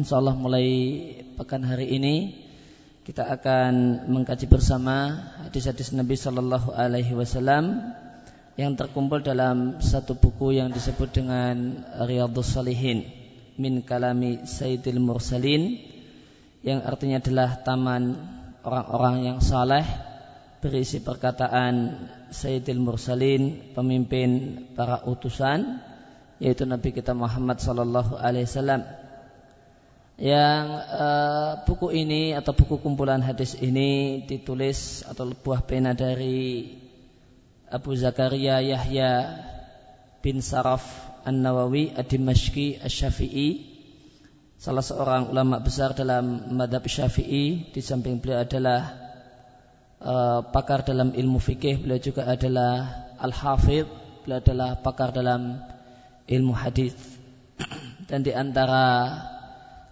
insyaallah mulai pekan hari ini kita akan mengkaji bersama hadis-hadis Nabi sallallahu alaihi wasallam yang terkumpul dalam satu buku yang disebut dengan Riyadhus Salihin min kalami Sayyidil Mursalin yang artinya adalah taman orang-orang yang saleh berisi perkataan Sayyidil Mursalin pemimpin para utusan yaitu Nabi kita Muhammad sallallahu alaihi wasallam. Yang uh, buku ini atau buku kumpulan hadis ini ditulis atau buah pena dari Abu Zakaria Yahya bin Saraf An-Nawawi Ad-Dimashqi Asy-Syafi'i salah seorang ulama besar dalam madhab Syafi'i. Di samping beliau adalah uh, pakar dalam ilmu fikih beliau juga adalah al-hafidh. Beliau adalah pakar dalam ilmu hadis. Dan di antara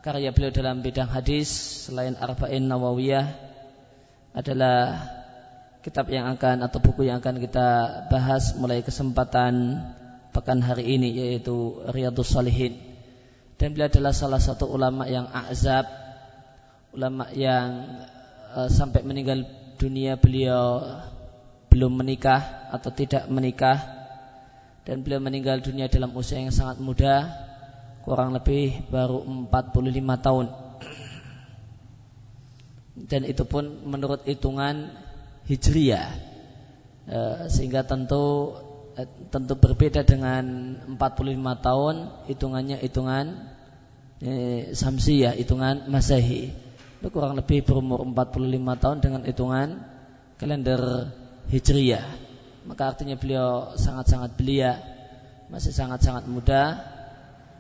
karya beliau dalam bidang hadis selain Arba'in Nawawiyah adalah kitab yang akan atau buku yang akan kita bahas mulai kesempatan pekan hari ini yaitu Riyadhus Salihin dan beliau adalah salah satu ulama yang azab ulama yang uh, sampai meninggal dunia beliau belum menikah atau tidak menikah. Dan beliau meninggal dunia dalam usia yang sangat muda kurang lebih baru 45 tahun. Dan itu pun menurut hitungan hijriyah e, sehingga tentu e, tentu berbeda dengan 45 tahun hitungannya hitungan e, samsiyah hitungan masehi. Itu kurang lebih berumur 45 tahun dengan hitungan kalender hijriyah maka artinya beliau sangat-sangat belia masih sangat-sangat muda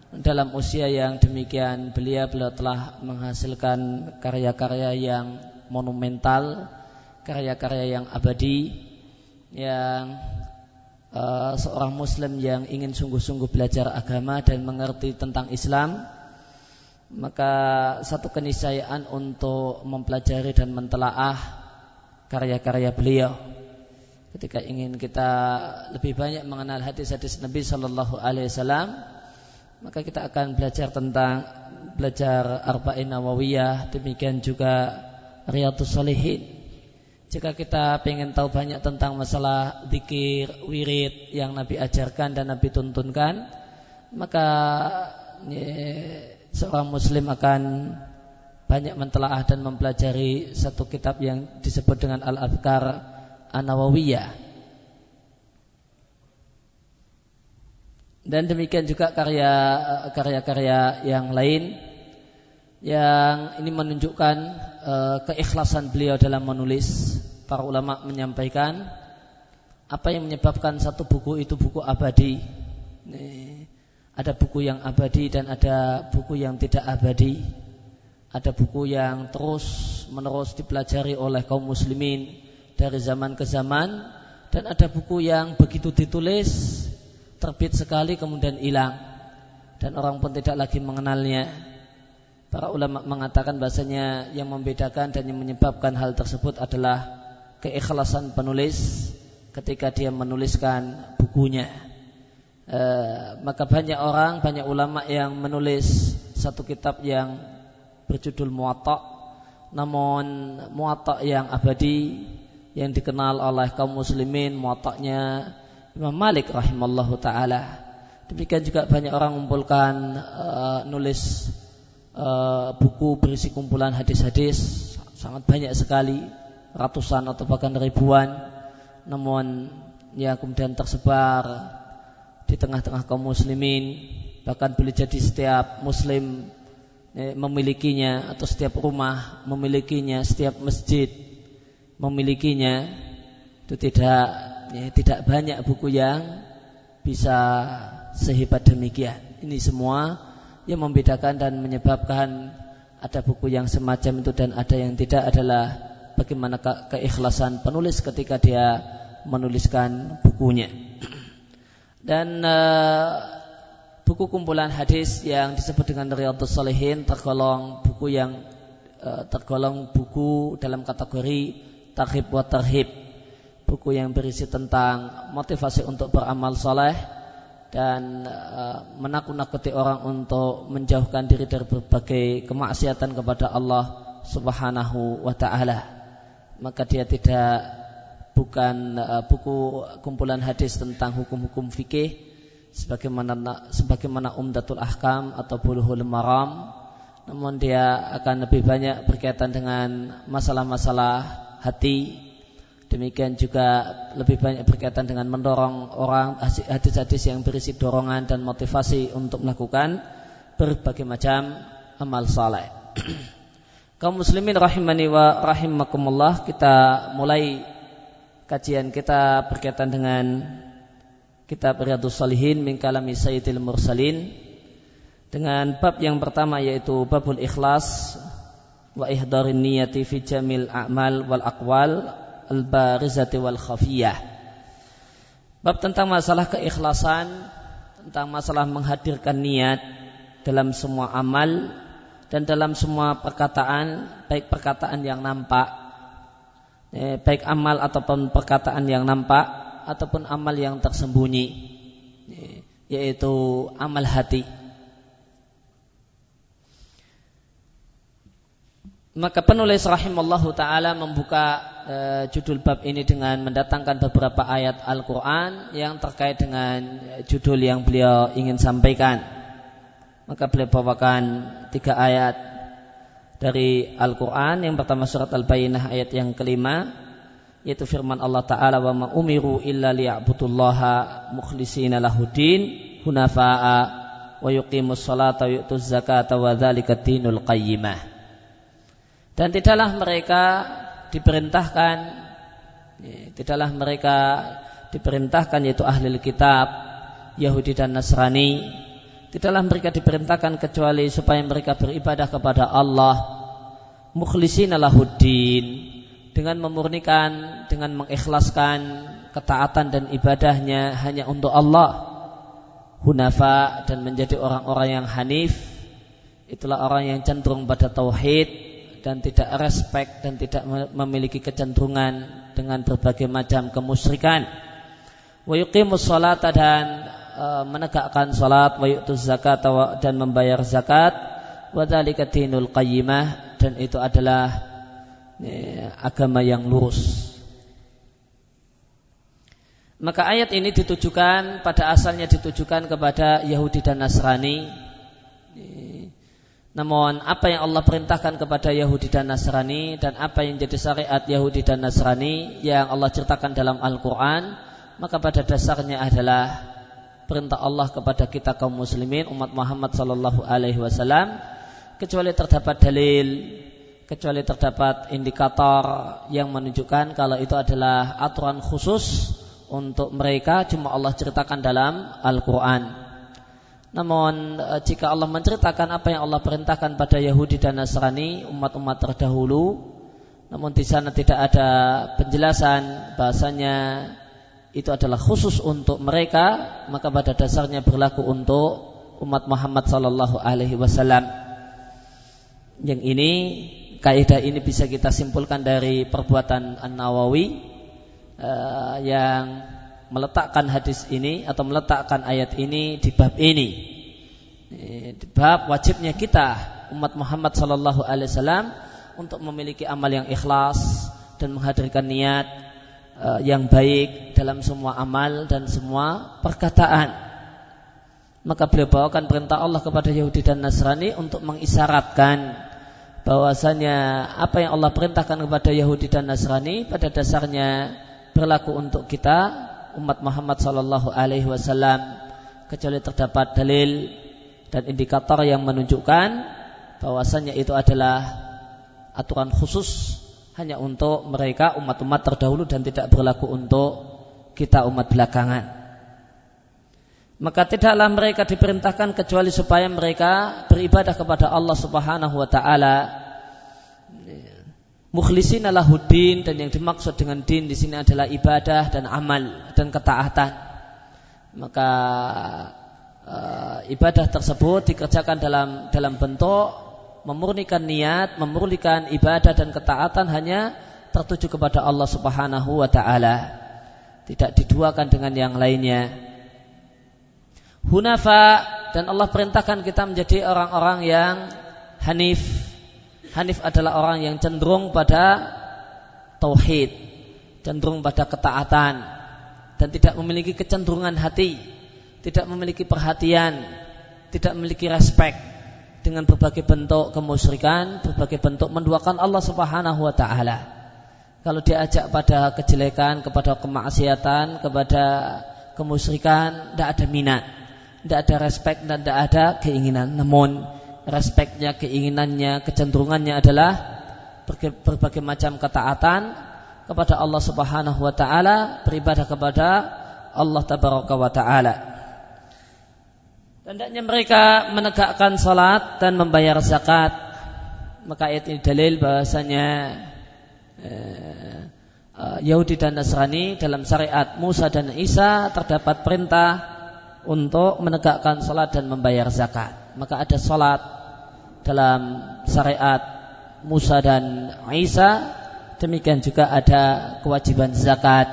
dalam usia yang demikian belia beliau telah menghasilkan karya-karya yang monumental karya-karya yang abadi yang uh, seorang muslim yang ingin sungguh-sungguh belajar agama dan mengerti tentang Islam. Maka satu keniscayaan untuk mempelajari dan mentelaah karya-karya beliau. Ketika ingin kita lebih banyak mengenal hadis-hadis Nabi Shallallahu Alaihi Wasallam maka kita akan belajar tentang belajar Arba'in Nawawiyah demikian juga Riyadhus Salihin jika kita ingin tahu banyak tentang masalah zikir, wirid yang Nabi ajarkan dan Nabi tuntunkan maka ya, seorang muslim akan banyak mentelaah dan mempelajari satu kitab yang disebut dengan Al-Adhkar An-Nawawiyah. Dan demikian juga karya karya-karya yang lain yang ini menunjukkan uh, keikhlasan beliau dalam menulis. Para ulama menyampaikan apa yang menyebabkan satu buku itu buku abadi. Ini, ada buku yang abadi dan ada buku yang tidak abadi. Ada buku yang terus menerus dipelajari oleh kaum muslimin dari zaman ke zaman dan ada buku yang begitu ditulis terbit sekali kemudian hilang dan orang pun tidak lagi mengenalnya. Para ulama mengatakan bahasanya yang membedakan dan yang menyebabkan hal tersebut adalah keikhlasan penulis ketika dia menuliskan bukunya. E, maka banyak orang, banyak ulama yang menulis satu kitab yang berjudul Muwatta, namun Muwatta yang abadi yang dikenal oleh kaum muslimin muataknya Imam Malik rahimallahu taala. Demikian juga banyak orang mengumpulkan uh, nulis uh, buku berisi kumpulan hadis-hadis. Sangat banyak sekali ratusan atau bahkan ribuan. Namun yang kemudian tersebar di tengah-tengah kaum muslimin. Bahkan boleh jadi setiap muslim eh, memilikinya atau setiap rumah memilikinya setiap masjid memilikinya. Itu tidak ya, tidak banyak buku yang bisa sehebat demikian. Ini semua yang membedakan dan menyebabkan ada buku yang semacam itu dan ada yang tidak adalah bagaimana ke keikhlasan penulis ketika dia menuliskan bukunya. Dan uh, buku kumpulan hadis yang disebut dengan Riyadhus Salihin tergolong buku yang uh, tergolong buku dalam kategori tarhib wa tarhib. Buku yang berisi tentang motivasi untuk beramal soleh dan uh, menakut-nakuti orang untuk menjauhkan diri dari berbagai kemaksiatan kepada Allah Subhanahu wa taala. Maka dia tidak bukan uh, buku kumpulan hadis tentang hukum-hukum fikih sebagaimana sebagaimana Umdatul Ahkam atau Bulughul Maram namun dia akan lebih banyak berkaitan dengan masalah-masalah hati Demikian juga lebih banyak berkaitan dengan mendorong orang hadis-hadis yang berisi dorongan dan motivasi untuk melakukan berbagai macam amal saleh. Kaum muslimin rahimani wa rahimakumullah kita mulai kajian kita berkaitan dengan kitab Riyadhus Salihin min kalami Sayyidil Mursalin dengan bab yang pertama yaitu babul ikhlas wa ihdarin niyati fi jamil a'mal wal aqwal al-barizati wal khafiyah. Bab tentang masalah keikhlasan, tentang masalah menghadirkan niat dalam semua amal dan dalam semua perkataan, baik perkataan yang nampak, eh, baik amal ataupun perkataan yang nampak ataupun amal yang tersembunyi, eh, yaitu amal hati. Maka penulis rahimallahu taala membuka e, judul bab ini dengan mendatangkan beberapa ayat Al-Qur'an yang terkait dengan judul yang beliau ingin sampaikan. Maka beliau bawakan tiga ayat dari Al-Qur'an. Yang pertama surat Al-Bayyinah ayat yang kelima yaitu firman Allah taala wa ma umiru illa liya'budullaha mukhlishina lahuddin hunafa'a wa yuqimus salata yu'tuz zakata wa dzalika dinul qayyimah. Dan tidaklah mereka diperintahkan. Ya, Tidaklah mereka diperintahkan yaitu ahli kitab Yahudi dan Nasrani. Tidaklah mereka diperintahkan kecuali supaya mereka beribadah kepada Allah. Mukhlisina lahuddin. Dengan memurnikan, dengan mengikhlaskan ketaatan dan ibadahnya hanya untuk Allah. Hunafa dan menjadi orang-orang yang hanif. Itulah orang yang cenderung pada tauhid dan tidak respect dan tidak memiliki kecenderungan dengan berbagai macam kemusyrikan. Wa yuqimus salata dan e, menegakkan salat wa yu'tuz zakat dan membayar zakat wa dzalika dinul qayyimah dan itu adalah e, agama yang lurus. Maka ayat ini ditujukan pada asalnya ditujukan kepada Yahudi dan Nasrani namun apa yang Allah perintahkan kepada Yahudi dan Nasrani dan apa yang jadi syariat Yahudi dan Nasrani yang Allah ceritakan dalam Al-Quran maka pada dasarnya adalah perintah Allah kepada kita kaum muslimin umat Muhammad sallallahu alaihi wasallam kecuali terdapat dalil kecuali terdapat indikator yang menunjukkan kalau itu adalah aturan khusus untuk mereka cuma Allah ceritakan dalam Al-Quran. Namun e, jika Allah menceritakan apa yang Allah perintahkan pada Yahudi dan Nasrani umat-umat terdahulu, namun di sana tidak ada penjelasan bahasanya itu adalah khusus untuk mereka, maka pada dasarnya berlaku untuk umat Muhammad sallallahu alaihi wasallam. Yang ini kaidah ini bisa kita simpulkan dari perbuatan An-Nawawi uh, yang meletakkan hadis ini atau meletakkan ayat ini di bab ini. Di bab wajibnya kita umat Muhammad sallallahu alaihi wasallam untuk memiliki amal yang ikhlas dan menghadirkan niat uh, yang baik dalam semua amal dan semua perkataan. Maka beliau bawakan perintah Allah kepada Yahudi dan Nasrani untuk mengisyaratkan bahwasanya apa yang Allah perintahkan kepada Yahudi dan Nasrani pada dasarnya berlaku untuk kita umat Muhammad sallallahu alaihi wasallam kecuali terdapat dalil dan indikator yang menunjukkan bahwasannya itu adalah aturan khusus hanya untuk mereka umat-umat terdahulu dan tidak berlaku untuk kita umat belakangan. maka tidaklah mereka diperintahkan kecuali supaya mereka beribadah kepada Allah Subhanahu wa taala mukhlisin lahuddin dan yang dimaksud dengan din di sini adalah ibadah dan amal dan ketaatan. Maka uh, ibadah tersebut dikerjakan dalam dalam bentuk memurnikan niat memurnikan ibadah dan ketaatan hanya tertuju kepada Allah Subhanahu wa taala. Tidak diduakan dengan yang lainnya. Hunafa dan Allah perintahkan kita menjadi orang-orang yang hanif. Hanif adalah orang yang cenderung pada tauhid, cenderung pada ketaatan dan tidak memiliki kecenderungan hati, tidak memiliki perhatian, tidak memiliki respek dengan berbagai bentuk kemusyrikan, berbagai bentuk menduakan Allah Subhanahu wa taala. Kalau diajak pada kejelekan, kepada kemaksiatan, kepada kemusyrikan, tidak ada minat tidak ada respect dan tidak ada keinginan. Namun respeknya, keinginannya, kecenderungannya adalah berbagai macam ketaatan kepada Allah Subhanahu wa taala, beribadah kepada Allah tabaraka wa taala. Hendaknya mereka menegakkan salat dan membayar zakat. Maka ayat ini dalil bahasanya eh, eh, Yahudi dan Nasrani dalam syariat Musa dan Isa terdapat perintah untuk menegakkan salat dan membayar zakat. Maka ada salat dalam syariat Musa dan Isa, demikian juga ada kewajiban zakat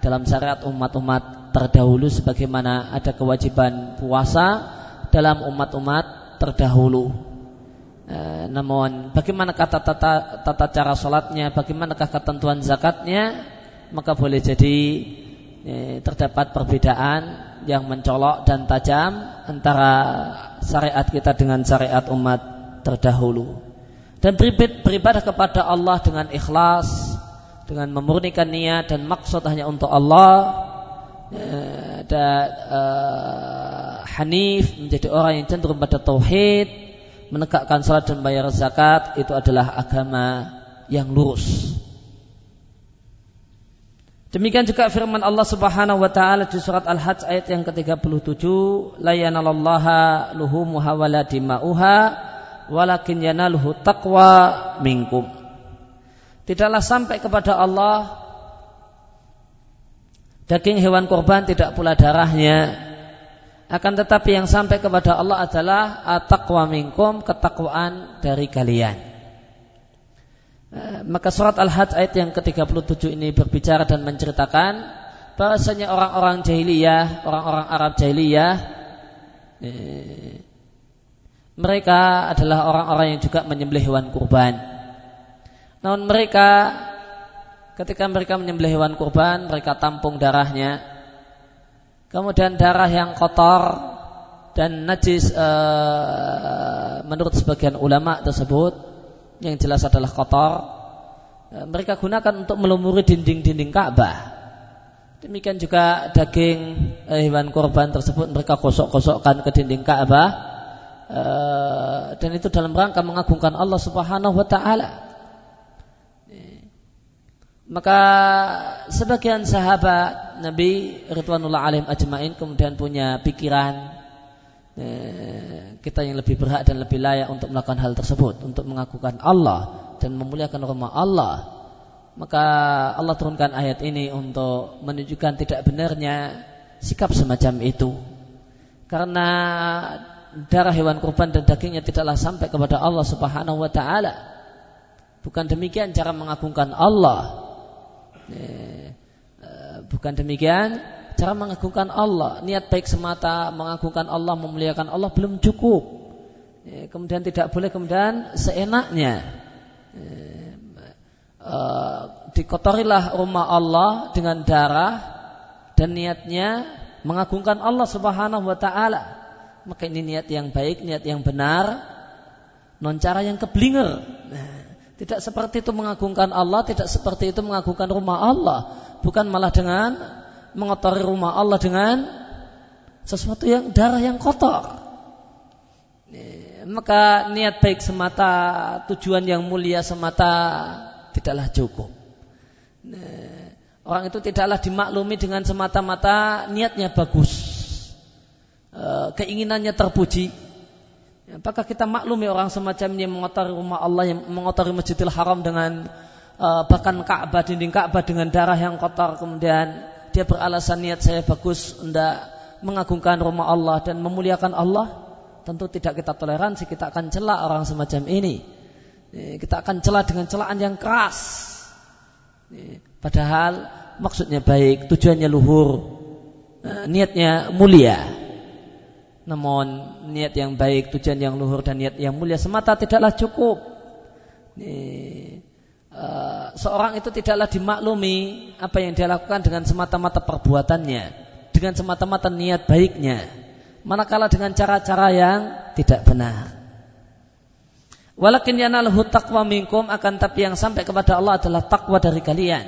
dalam syariat umat-umat terdahulu sebagaimana ada kewajiban puasa dalam umat-umat terdahulu. E, namun bagaimana kata tata, tata cara sholatnya, bagaimanakah ketentuan zakatnya, maka boleh jadi e, terdapat perbedaan yang mencolok dan tajam antara syariat kita dengan syariat umat terdahulu. Dan beribadah kepada Allah dengan ikhlas, dengan memurnikan niat dan maksud hanya untuk Allah eh, dan uh, Hanif menjadi orang yang cenderung pada tauhid, menegakkan salat dan bayar zakat itu adalah agama yang lurus. Demikian juga firman Allah Subhanahu wa taala di surat Al-Hajj ayat yang ke-37, la yanalallaha luhumuha wala dima'uha walakin yanaluhu taqwa minkum. Tidaklah sampai kepada Allah daging hewan kurban tidak pula darahnya akan tetapi yang sampai kepada Allah adalah taqwa minkum ketakwaan dari kalian. Eh, maka surat Al-Hajj ayat yang ke-37 ini berbicara dan menceritakan bahwasanya orang-orang jahiliyah, orang-orang Arab jahiliyah eh, mereka adalah orang-orang yang juga menyembelih hewan kurban. Namun mereka ketika mereka menyembelih hewan kurban, mereka tampung darahnya. Kemudian darah yang kotor dan najis e, menurut sebagian ulama tersebut yang jelas adalah kotor e, mereka gunakan untuk melumuri dinding-dinding Ka'bah demikian juga daging e, hewan korban tersebut mereka kosok-kosokkan ke dinding Ka'bah dan itu dalam rangka mengagungkan Allah Subhanahu wa taala. Maka sebagian sahabat Nabi Ridwanullah alaihim ajmain kemudian punya pikiran Eh, kita yang lebih berhak dan lebih layak untuk melakukan hal tersebut untuk mengakukan Allah dan memuliakan rumah Allah. Maka Allah turunkan ayat ini untuk menunjukkan tidak benarnya sikap semacam itu. Karena darah hewan kurban dan dagingnya tidaklah sampai kepada Allah Subhanahu wa taala bukan demikian cara mengagungkan Allah eh, eh, bukan demikian cara mengagungkan Allah, niat baik semata mengagungkan Allah, memuliakan Allah belum cukup. Kemudian tidak boleh kemudian seenaknya. Ya, uh, dikotorilah rumah Allah dengan darah dan niatnya mengagungkan Allah Subhanahu wa taala. Maka ini niat yang baik, niat yang benar, non cara yang keblinger. Nah, tidak seperti itu mengagungkan Allah, tidak seperti itu mengagungkan rumah Allah, bukan malah dengan mengotori rumah Allah dengan sesuatu yang darah yang kotor. Maka niat baik semata, tujuan yang mulia semata tidaklah cukup. Orang itu tidaklah dimaklumi dengan semata-mata niatnya bagus. Uh, keinginannya terpuji. Apakah kita maklumi orang semacam ini mengotori rumah Allah yang mengotori Masjidil Haram dengan uh, bahkan Ka'bah dinding Ka'bah dengan darah yang kotor? Kemudian dia beralasan niat saya bagus hendak mengagungkan rumah Allah dan memuliakan Allah. Tentu tidak kita toleransi kita akan celak orang semacam ini. Kita akan celak dengan celaan yang keras. Padahal maksudnya baik tujuannya luhur eh, niatnya mulia namun niat yang baik tujuan yang luhur dan niat yang mulia semata tidaklah cukup Eh, seorang itu tidaklah dimaklumi apa yang dia lakukan dengan semata-mata perbuatannya, dengan semata-mata niat baiknya, manakala dengan cara-cara yang tidak benar. Walakin yanaluhu taqwa minkum akan tapi yang sampai kepada Allah adalah takwa dari kalian.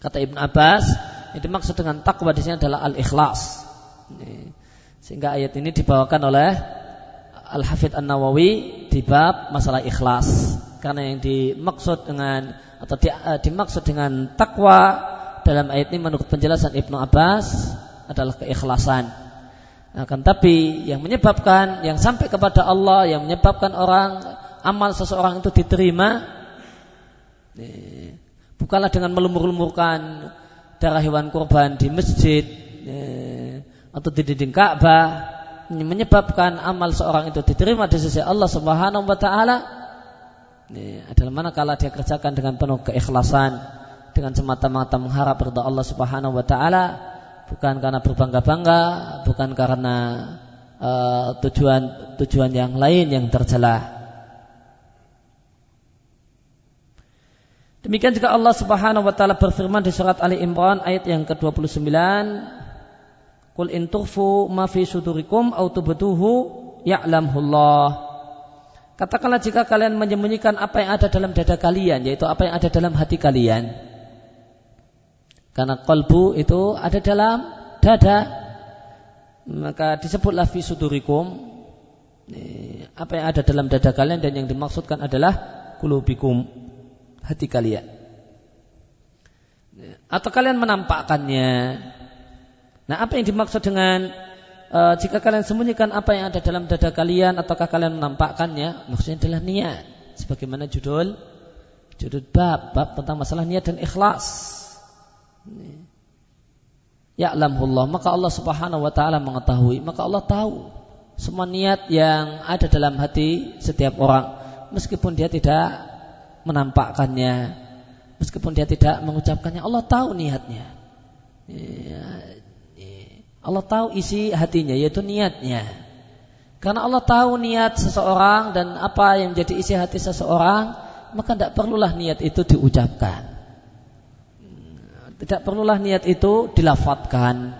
Kata Ibn Abbas, yang dimaksud dengan takwa di sini adalah al-ikhlas. Sehingga ayat ini dibawakan oleh Al-Hafidh An-Nawawi di bab masalah ikhlas karena yang dimaksud dengan atau di, uh, dimaksud dengan takwa dalam ayat ini menurut penjelasan Ibnu Abbas adalah keikhlasan. Akan tapi yang menyebabkan yang sampai kepada Allah yang menyebabkan orang amal seseorang itu diterima bukanlah dengan melumur-lumurkan darah hewan kurban di masjid atau di dinding Ka'bah menyebabkan amal seorang itu diterima di sisi Allah Subhanahu wa taala. Adalah manakala dia kerjakan dengan penuh keikhlasan dengan semata-mata mengharap ridha Allah Subhanahu wa taala. Bukan karena berbangga-bangga bukan karena uh, tujuan tujuan yang lain yang tercela. Demikian juga Allah Subhanahu wa taala berfirman di surat Ali Imran ayat yang ke-29 Qul in tukhfu ma fi sudurikum aw tubduhu ya'lamhu Allah Katakanlah jika kalian menyembunyikan apa yang ada dalam dada kalian, yaitu apa yang ada dalam hati kalian. Karena kolbu itu ada dalam dada, maka disebutlah fi sudurikum. Apa yang ada dalam dada kalian dan yang dimaksudkan adalah kulubikum, hati kalian. Atau kalian menampakkannya. Nah, apa yang dimaksud dengan e, jika kalian sembunyikan apa yang ada dalam dada kalian ataukah kalian menampakkannya, maksudnya adalah niat. Sebagaimana judul judul bab bab tentang masalah niat dan ikhlas. Ya Allah, maka Allah Subhanahu wa taala mengetahui, maka Allah tahu semua niat yang ada dalam hati setiap orang. Meskipun dia tidak menampakkannya. Meskipun dia tidak mengucapkannya. Allah tahu niatnya. Ya, Allah tahu isi hatinya yaitu niatnya. Karena Allah tahu niat seseorang dan apa yang menjadi isi hati seseorang, maka tidak perlulah niat itu diucapkan. Tidak perlulah niat itu dilafatkan.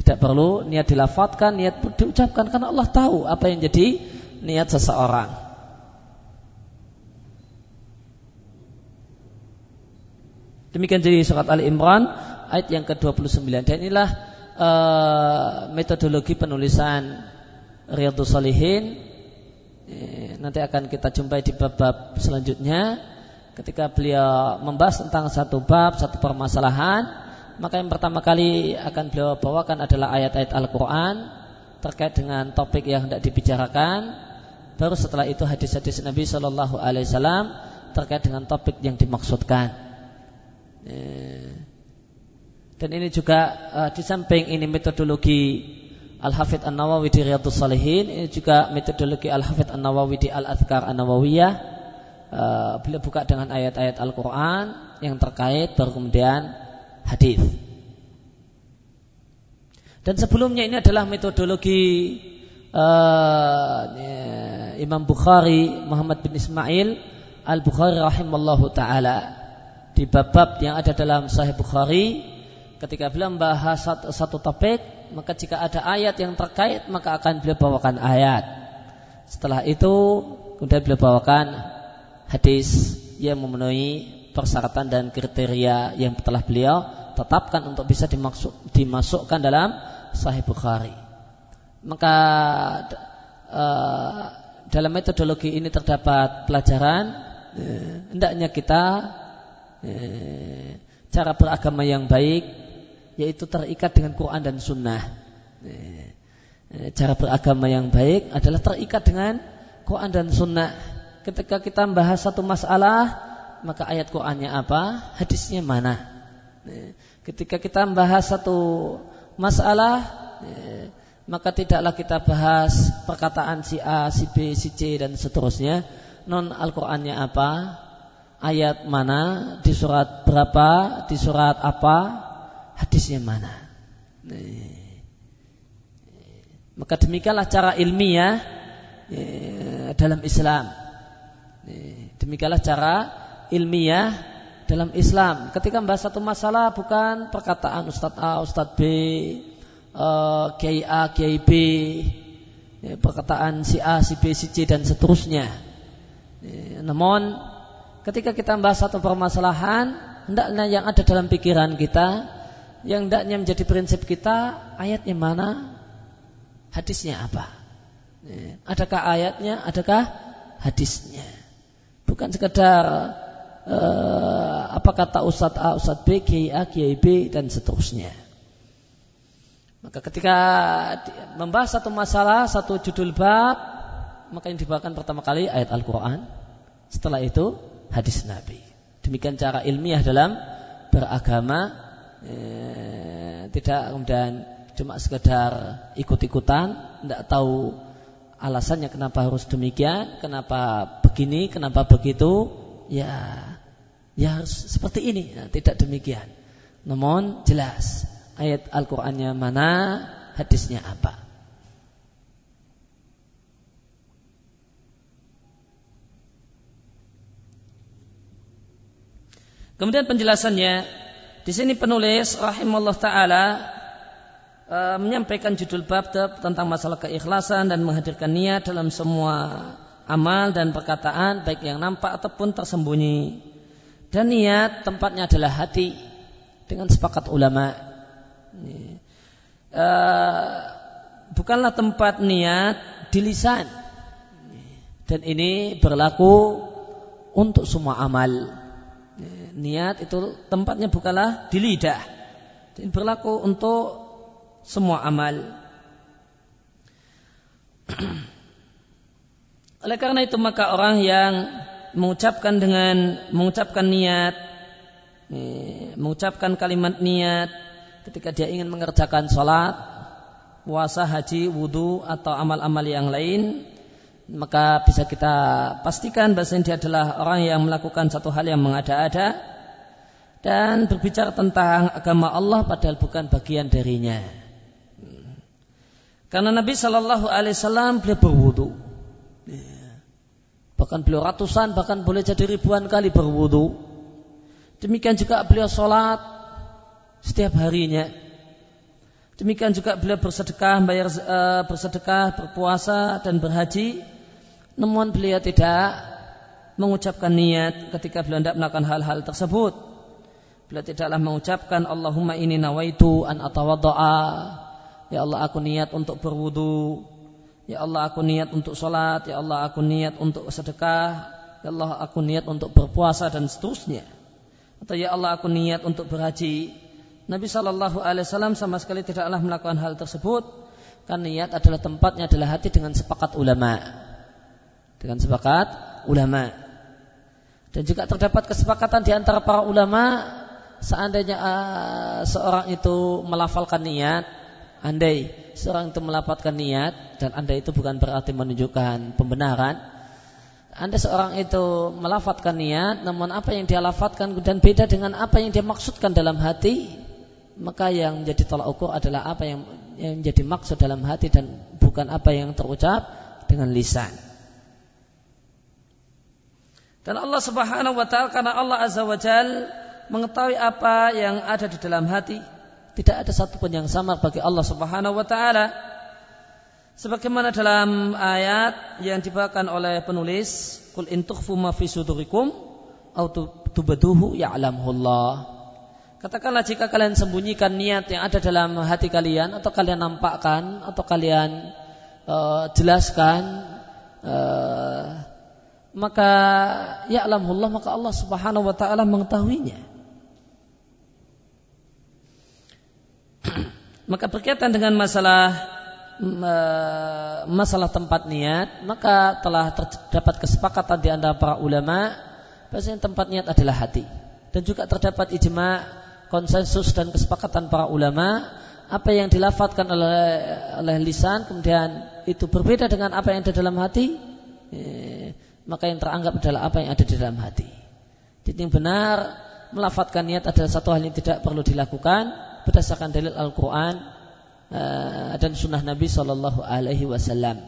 Tidak perlu niat dilafatkan, niat diucapkan karena Allah tahu apa yang jadi niat seseorang. Demikian jadi surat Ali Imran ayat yang ke-29. Dan inilah uh, metodologi penulisan Riyadhus Salihin nanti akan kita jumpai di bab-bab selanjutnya. Ketika beliau membahas tentang satu bab, satu permasalahan maka yang pertama kali akan beliau bawakan adalah ayat-ayat Al-Quran terkait dengan topik yang hendak dibicarakan. Baru setelah itu hadis-hadis Nabi Shallallahu Alaihi Wasallam terkait dengan topik yang dimaksudkan dan ini juga uh, di samping ini metodologi Al-Hafidh An-Nawawi di Riyadhus Salihin, ini juga metodologi Al-Hafidh An-Nawawi di Al-Adhkar An-Nawawiyah. Uh, beliau buka dengan ayat-ayat Al-Quran yang terkait baru kemudian hadis. Dan sebelumnya ini adalah metodologi uh, Imam Bukhari Muhammad bin Ismail Al-Bukhari rahimallahu taala di bab-bab yang ada dalam Sahih Bukhari ketika beliau membahas satu, satu topik, maka jika ada ayat yang terkait, maka akan beliau bawakan ayat. Setelah itu, kemudian beliau bawakan hadis yang memenuhi persyaratan dan kriteria yang telah beliau tetapkan untuk bisa dimaksud, dimasukkan dalam Sahih Bukhari. Maka uh, dalam metodologi ini terdapat pelajaran uh, hendaknya kita uh, cara beragama yang baik yaitu terikat dengan Quran dan Sunnah. Cara beragama yang baik adalah terikat dengan Quran dan Sunnah. Ketika kita membahas satu masalah, maka ayat Qurannya apa, hadisnya mana. Ketika kita membahas satu masalah, maka tidaklah kita bahas perkataan si A, si B, si C dan seterusnya. Non Al-Qur'annya apa? Ayat mana? Di surat berapa? Di surat apa? Hadisnya mana? Maka demikianlah cara ilmiah dalam Islam. Demikianlah cara ilmiah dalam Islam. Ketika membahas satu masalah bukan perkataan Ustadz A, Ustadz B, Kiai A, Kiai B, perkataan si A, si B, si C dan seterusnya. Ya, namun ketika kita membahas satu permasalahan, hendaknya yang ada dalam pikiran kita, yang hendaknya menjadi prinsip kita, ayatnya mana, hadisnya apa. Ya, adakah ayatnya, adakah hadisnya. Bukan sekedar uh, apa kata Ustadz A, Ustadz B, Kiai A, Kiai B dan seterusnya. Maka ketika membahas satu masalah, satu judul bab, maka yang dibawakan pertama kali ayat Al-Quran. Setelah itu hadis Nabi. Demikian cara ilmiah dalam beragama. Eh, tidak kemudian cuma sekedar ikut-ikutan, tidak tahu alasannya kenapa harus demikian, kenapa begini, kenapa begitu, ya ya seperti ini, ya, tidak demikian. Namun jelas ayat Al-Qur'annya mana, hadisnya apa. Kemudian penjelasannya di sini penulis rahimahullah taala e, menyampaikan judul bab tentang masalah keikhlasan dan menghadirkan niat dalam semua amal dan perkataan baik yang nampak ataupun tersembunyi. Dan niat tempatnya adalah hati dengan sepakat ulama. Uh, bukanlah tempat niat di lisan. Dan ini berlaku untuk semua amal. Niat itu tempatnya bukanlah di lidah. Dan berlaku untuk semua amal. Oleh karena itu maka orang yang mengucapkan dengan mengucapkan niat, mengucapkan kalimat niat ketika dia ingin mengerjakan sholat, puasa, haji, wudhu atau amal-amal yang lain, maka bisa kita pastikan bahwa dia adalah orang yang melakukan satu hal yang mengada-ada dan berbicara tentang agama Allah padahal bukan bagian darinya. Karena Nabi Shallallahu Alaihi Wasallam beliau berwudu, bahkan beliau ratusan bahkan boleh jadi ribuan kali berwudu. Demikian juga beliau sholat setiap harinya. Demikian juga beliau bersedekah, bayar uh, bersedekah, berpuasa dan berhaji namun beliau tidak mengucapkan niat ketika beliau tidak melakukan hal-hal tersebut. Beliau tidaklah mengucapkan Allahumma ini nawaitu an atawadda'a. Ya Allah aku niat untuk berwudu. Ya Allah aku niat untuk sholat. Ya Allah aku niat untuk sedekah. Ya Allah aku niat untuk berpuasa dan seterusnya. Atau ya Allah aku niat untuk berhaji. Nabi Shallallahu Alaihi Wasallam sama sekali tidaklah melakukan hal tersebut. Karena niat adalah tempatnya adalah hati dengan sepakat ulama dengan sepakat ulama. Dan juga terdapat kesepakatan di antara para ulama seandainya uh, seorang itu melafalkan niat, andai seorang itu melafalkan niat dan andai itu bukan berarti menunjukkan pembenaran. Anda seorang itu melafatkan niat, namun apa yang dia lafatkan dan beda dengan apa yang dia maksudkan dalam hati, maka yang menjadi tolak ukur adalah apa yang, yang menjadi maksud dalam hati dan bukan apa yang terucap dengan lisan. Dan Allah Subhanahu wa taala karena Allah Azza wa Jal mengetahui apa yang ada di dalam hati. Tidak ada satupun yang sama bagi Allah Subhanahu wa taala. Sebagaimana dalam ayat yang dibawakan oleh penulis, "Qul in tukhfu ma fi sudurikum aw tubduhu ya'lamullah." Katakanlah jika kalian sembunyikan niat yang ada dalam hati kalian atau kalian nampakkan atau kalian uh, jelaskan uh, maka ya'lamullah maka Allah Subhanahu wa taala mengetahuinya. Maka berkaitan dengan masalah masalah tempat niat, maka telah terdapat kesepakatan di antara para ulama bahwasanya tempat niat adalah hati. Dan juga terdapat ijma konsensus dan kesepakatan para ulama apa yang dilafatkan oleh oleh lisan kemudian itu berbeda dengan apa yang ada dalam hati eh, maka yang teranggap adalah apa yang ada di dalam hati. Jadi yang benar melafatkan niat adalah satu hal yang tidak perlu dilakukan berdasarkan dalil Al-Quran uh, dan Sunnah Nabi Shallallahu Alaihi Wasallam.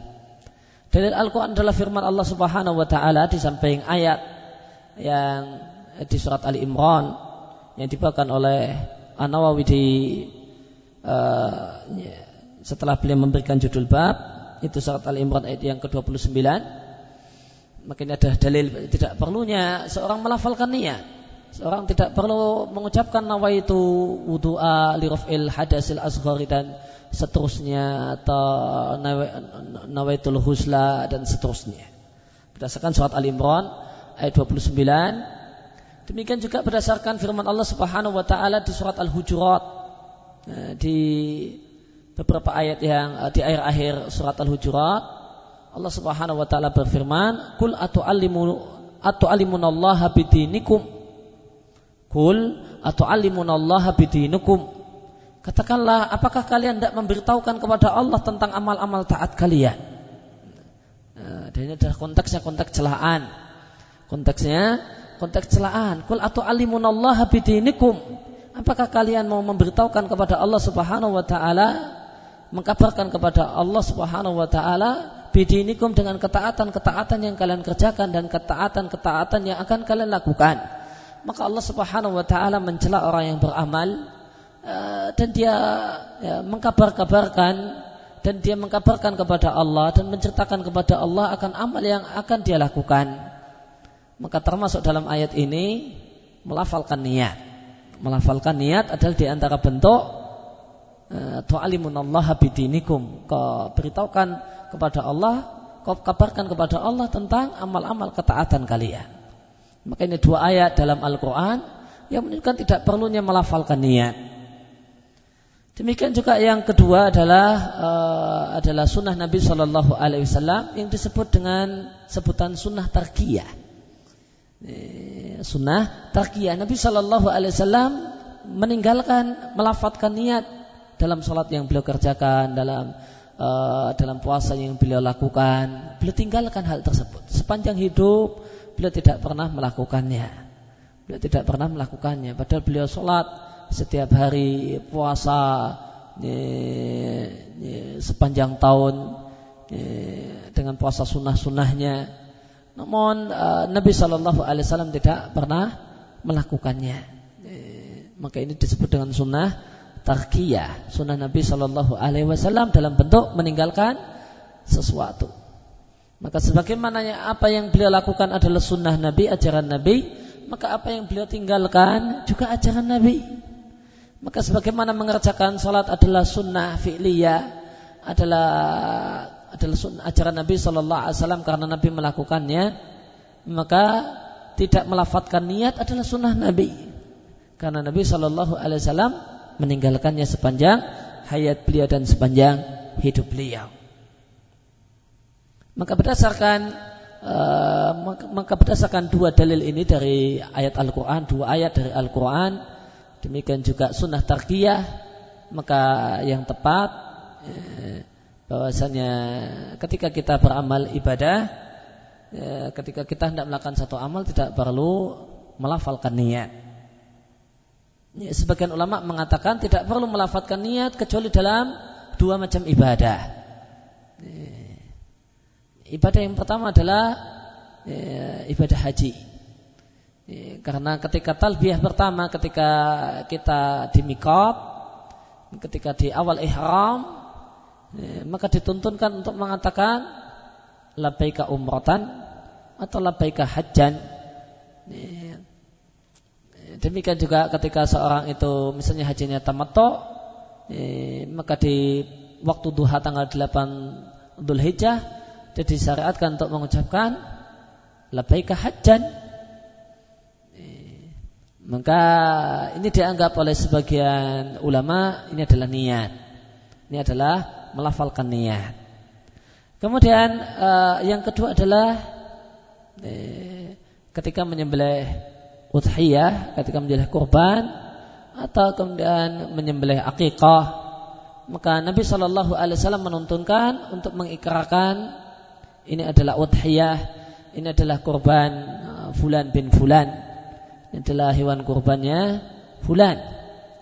Dalil Al-Quran adalah firman Allah Subhanahu Wa Taala di samping ayat yang di surat Ali Imran yang dibawakan oleh An di uh, setelah beliau memberikan judul bab itu surat Ali Imran ayat yang ke-29 maka ini ada dalil tidak perlunya seorang melafalkan niat. Seorang tidak perlu mengucapkan nawaitu wudu'a li raf'il hadasil asghari dan seterusnya atau nawaitul husla dan seterusnya. Berdasarkan surat Al-Imran ayat 29 Demikian juga berdasarkan firman Allah Subhanahu wa taala di surat Al-Hujurat eh, di beberapa ayat yang di akhir-akhir surat Al-Hujurat Allah Subhanahu wa taala berfirman, "Kul atu'allimu atu'allimunallaha bidinikum." Kul atu'allimunallaha bidinikum. Katakanlah, apakah kalian tidak memberitahukan kepada Allah tentang amal-amal taat kalian? Nah, ini adalah konteksnya konteks celaan. Konteksnya konteks celaan. Kul atu'allimunallaha bidinikum. Apakah kalian mau memberitahukan kepada Allah Subhanahu wa taala mengkabarkan kepada Allah Subhanahu wa taala bidinikum dengan ketaatan-ketaatan yang kalian kerjakan dan ketaatan-ketaatan yang akan kalian lakukan. Maka Allah Subhanahu wa taala mencela orang yang beramal uh, dan dia ya, mengkabar-kabarkan dan dia mengkabarkan kepada Allah dan menceritakan kepada Allah akan amal yang akan dia lakukan. Maka termasuk dalam ayat ini melafalkan niat. Melafalkan niat adalah di antara bentuk uh, tu'alimunallaha bidinikum. Kau beritahukan kepada Allah, kabarkan kepada Allah tentang amal-amal ketaatan kalian. Maka ini dua ayat dalam Al-Quran yang menunjukkan tidak perlunya melafalkan niat. Demikian juga yang kedua adalah uh, adalah sunnah Nabi Shallallahu Alaihi Wasallam yang disebut dengan sebutan sunnah tarkiyah. Sunnah tarkiyah Nabi Shallallahu Alaihi Wasallam meninggalkan melafatkan niat dalam sholat yang beliau kerjakan dalam uh, dalam puasa yang beliau lakukan, beliau tinggalkan hal tersebut. Sepanjang hidup beliau tidak pernah melakukannya. Beliau tidak pernah melakukannya. Padahal beliau sholat setiap hari puasa ye, ye, sepanjang tahun ye, dengan puasa sunnah-sunnahnya. Namun uh, Nabi Shallallahu Alaihi Wasallam tidak pernah melakukannya. maka ini disebut dengan sunnah tarkiyah sunnah Nabi Shallallahu Alaihi Wasallam dalam bentuk meninggalkan sesuatu. Maka sebagaimana apa yang beliau lakukan adalah sunnah Nabi, ajaran Nabi, maka apa yang beliau tinggalkan juga ajaran Nabi. Maka sebagaimana mengerjakan salat adalah sunnah fi'liyah, adalah adalah sunnah ajaran Nabi Shallallahu Alaihi Wasallam karena Nabi melakukannya, maka tidak melafatkan niat adalah sunnah Nabi. Karena Nabi Shallallahu Alaihi Wasallam meninggalkannya sepanjang hayat beliau dan sepanjang hidup beliau. Maka berdasarkan uh, maka berdasarkan dua dalil ini dari ayat Al-Quran, dua ayat dari Al-Quran, demikian juga sunnah tarkiyah, maka yang tepat eh, bahwasanya ketika kita beramal ibadah, eh, ketika kita hendak melakukan satu amal tidak perlu melafalkan niat. Sebagian ulama mengatakan tidak perlu melafatkan niat kecuali dalam dua macam ibadah. Ibadah yang pertama adalah ibadah haji. Karena ketika talbiyah pertama ketika kita di mikot, ketika di awal ihram, maka dituntunkan untuk mengatakan labbaika umratan atau labbaika hajjan. Demikian juga ketika seorang itu misalnya hajinya tamattu eh, maka di waktu duha tanggal 8 Dhul Hijjah dia disyariatkan untuk mengucapkan labbaika hajjan. maka ini dianggap oleh sebagian ulama ini adalah niat. Ini adalah melafalkan niat. Kemudian uh, yang kedua adalah eh, ketika menyembelih udhiyah, ketika menyembelih kurban atau kemudian menyembelih akikah, maka Nabi Shallallahu Alaihi Wasallam menuntunkan untuk mengikrarkan ini adalah udhiyah, ini adalah kurban uh, fulan bin fulan, ini adalah hewan kurbannya fulan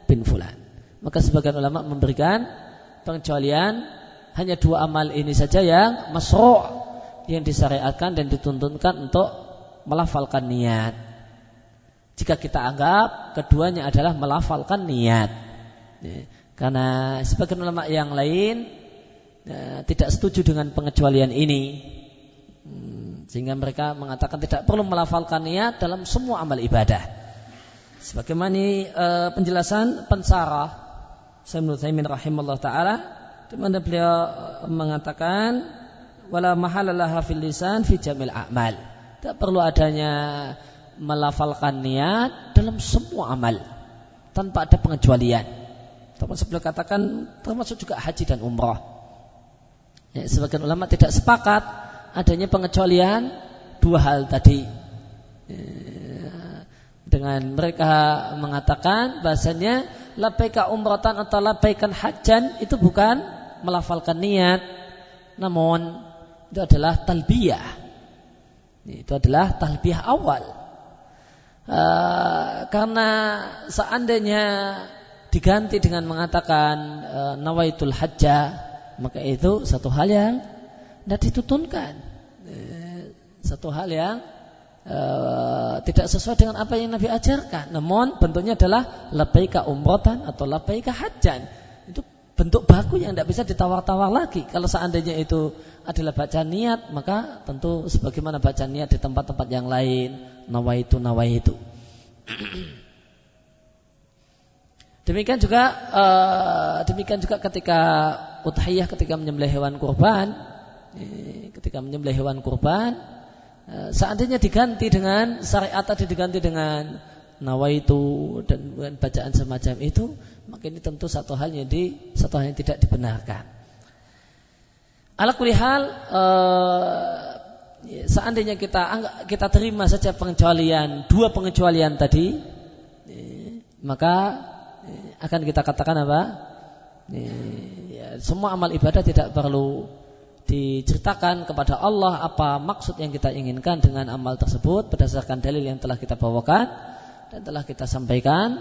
bin fulan. Maka sebagian ulama memberikan pengecualian hanya dua amal ini saja yang masro' yang disyariatkan dan dituntunkan untuk melafalkan niat. Jika kita anggap keduanya adalah melafalkan niat. Ya, karena sebagian ulama yang lain ya, tidak setuju dengan pengecualian ini. Hmm, sehingga mereka mengatakan tidak perlu melafalkan niat dalam semua amal ibadah. Sebagaimana uh, penjelasan pensarah Sayyidina Taimin rahimahullah taala di mana beliau eh, mengatakan wala mahalalah fil lisan fi jamil a'mal. Tidak perlu adanya melafalkan niat dalam semua amal tanpa ada pengecualian. Termasuk beliau katakan termasuk juga haji dan umrah. Ya, sebagian ulama tidak sepakat adanya pengecualian dua hal tadi. Ya, dengan mereka mengatakan bahasanya labaika umratan atau labaikan hajan itu bukan melafalkan niat namun itu adalah talbiyah itu adalah talbiyah awal uh, karena seandainya diganti dengan mengatakan uh, nawaitul hajjah maka itu satu hal yang tidak ditutunkan uh, satu hal yang tidak sesuai dengan apa yang Nabi ajarkan. Namun bentuknya adalah labaika umrotan atau labaika hajjan. Itu bentuk baku yang tidak bisa ditawar-tawar lagi. Kalau seandainya itu adalah baca niat, maka tentu sebagaimana baca niat di tempat-tempat yang lain, nawaitu nawaitu. Demikian juga uh, demikian juga ketika udhiyah ketika menyembelih hewan kurban, eh, ketika menyembelih hewan kurban, uh, seandainya diganti dengan syariat tadi diganti dengan nawaitu dan bacaan semacam itu, maka ini tentu satu hal yang di satu hal yang tidak dibenarkan. Ala uh, seandainya kita kita terima saja pengecualian dua pengecualian tadi, eh, maka eh, akan kita katakan apa? Ya, semua amal ibadah tidak perlu diceritakan kepada Allah apa maksud yang kita inginkan dengan amal tersebut berdasarkan dalil yang telah kita bawakan dan telah kita sampaikan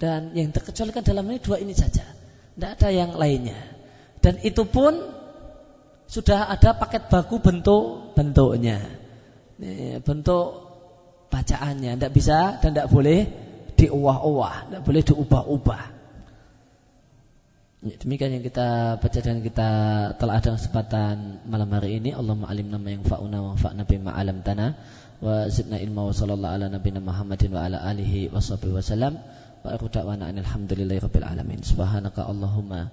dan yang terkecualikan dalam ini dua ini saja. Tidak ada yang lainnya. Dan itu pun sudah ada paket baku bentuk-bentuknya. Bentuk bacaannya. Tidak bisa dan tidak boleh diuah-uah. Tidak boleh diubah-ubah. Ya, demikian yang kita baca dan kita telah ada kesempatan malam hari ini. Allahumma alim nama yang fa'una wa fa'na bima alam tanah wa zidna ilma wa sallallahu ala nabina Muhammadin wa ala alihi wa sahbihi wa salam. Wa akhiru da'wana alhamdulillahi rabbil alamin. Subhanaka Allahumma